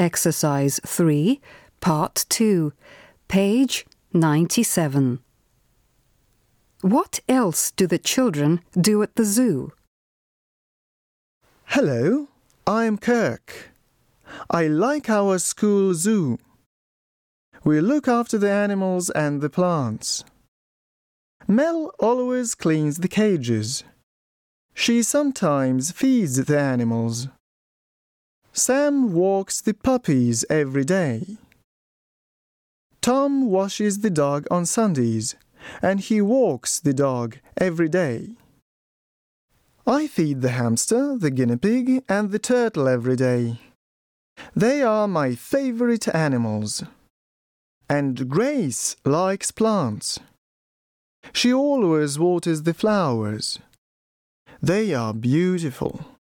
Exercise 3, Part 2, page 97. What else do the children do at the zoo? Hello, I'm Kirk. I like our school zoo. We look after the animals and the plants. Mel always cleans the cages. She sometimes feeds the animals. Sam walks the puppies every day. Tom washes the dog on Sundays, and he walks the dog every day. I feed the hamster, the guinea pig, and the turtle every day. They are my favorite animals. And Grace likes plants. She always waters the flowers. They are beautiful.